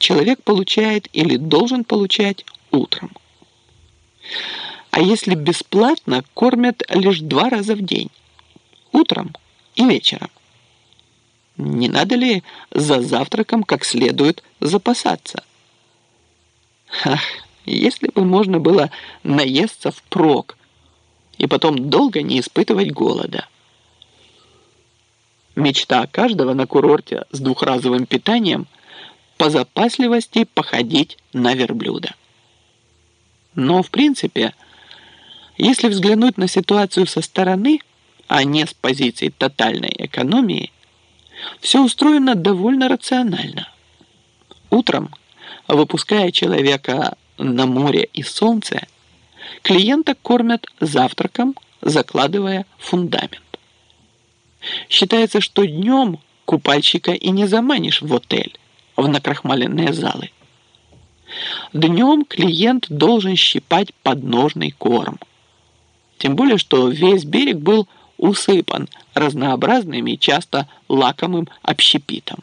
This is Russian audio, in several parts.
человек получает или должен получать утром. А если бесплатно, кормят лишь два раза в день. Утром и вечером. Не надо ли за завтраком как следует запасаться? Ах, если бы можно было наесться впрок и потом долго не испытывать голода. Мечта каждого на курорте с двухразовым питанием по запасливости походить на верблюда. Но в принципе, если взглянуть на ситуацию со стороны, а не с позиции тотальной экономии, все устроено довольно рационально. Утром, выпуская человека на море и солнце, клиента кормят завтраком, закладывая фундамент. Считается, что днем купальщика и не заманишь в отель, в накрахмаленные залы. Днем клиент должен щипать подножный корм. Тем более, что весь берег был усыпан разнообразным и часто лакомым общепитом.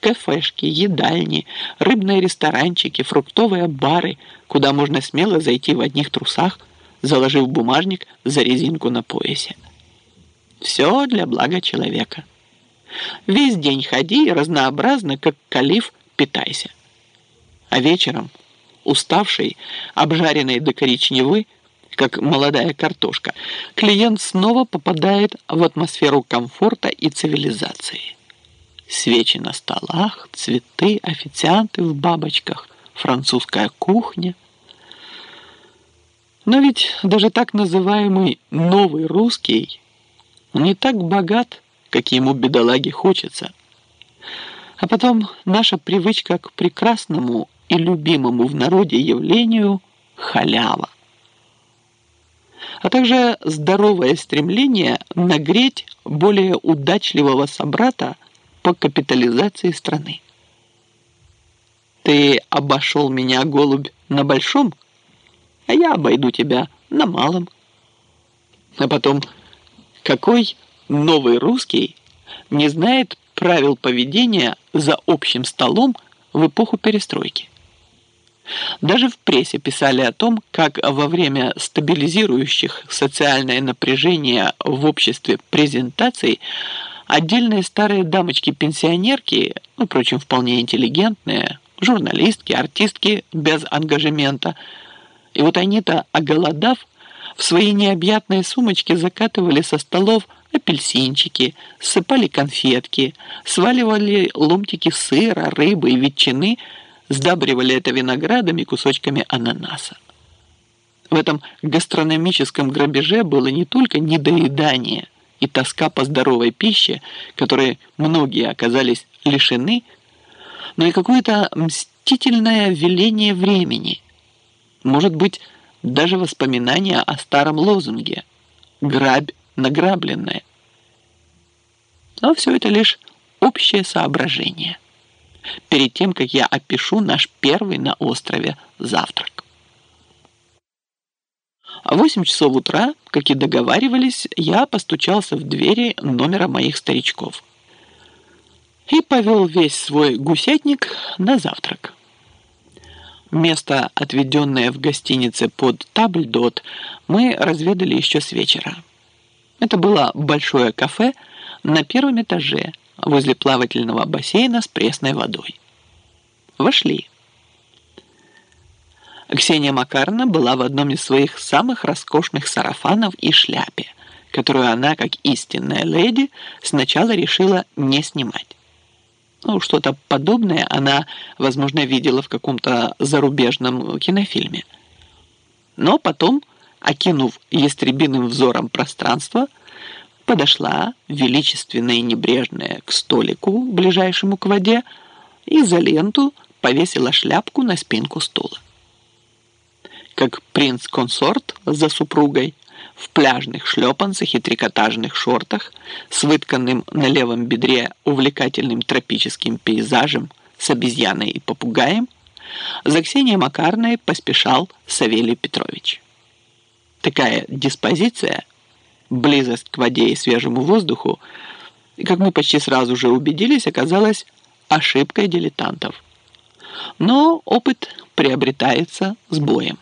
Кафешки, едальни, рыбные ресторанчики, фруктовые бары, куда можно смело зайти в одних трусах, заложив бумажник за резинку на поясе. Все для блага человека. Весь день ходи разнообразно, как калиф, питайся. А вечером, уставший, обжаренный до коричневы, как молодая картошка, клиент снова попадает в атмосферу комфорта и цивилизации. Свечи на столах, цветы, официанты в бабочках, французская кухня. Но ведь даже так называемый «новый русский» не так богат, как ему бедолаге хочется. А потом наша привычка к прекрасному и любимому в народе явлению – халява. А также здоровое стремление нагреть более удачливого собрата по капитализации страны. Ты обошел меня, голубь, на большом, а я обойду тебя на малом. А потом какой новый русский не знает правил поведения за общим столом в эпоху перестройки? Даже в прессе писали о том, как во время стабилизирующих социальное напряжение в обществе презентаций отдельные старые дамочки-пенсионерки, ну, впрочем, вполне интеллигентные, журналистки, артистки без ангажемента, и вот они-то, оголодав, в свои необъятные сумочки закатывали со столов апельсинчики, сыпали конфетки, сваливали ломтики сыра, рыбы и ветчины, сдабривали это виноградами и кусочками ананаса. В этом гастрономическом грабеже было не только недоедание и тоска по здоровой пище, которые многие оказались лишены, но и какое-то мстительное веление времени. Может быть, даже воспоминания о старом лозунге «Грабь награбленное». Но все это лишь общее соображение. Перед тем, как я опишу наш первый на острове завтрак. В 8 часов утра, как и договаривались, я постучался в двери номера моих старичков и повел весь свой гусятник на завтрак. Место, отведенное в гостинице под Табльдот, мы разведали еще с вечера. Это было большое кафе на первом этаже, возле плавательного бассейна с пресной водой. Вошли. Ксения Макарна была в одном из своих самых роскошных сарафанов и шляпе, которую она, как истинная леди, сначала решила не снимать. Ну, что-то подобное она, возможно, видела в каком-то зарубежном кинофильме. Но потом, окинув ястребиным взором пространство, подошла, величественная и небрежная, к столику, ближайшему к воде, и за ленту повесила шляпку на спинку стула. Как принц-консорт за супругой, в пляжных шлепанцах и трикотажных шортах с вытканным на левом бедре увлекательным тропическим пейзажем с обезьяной и попугаем, за Ксенией Макарной поспешал Савелий Петрович. Такая диспозиция, близость к воде и свежему воздуху, как мы почти сразу же убедились, оказалась ошибкой дилетантов. но опыт приобретается с боем.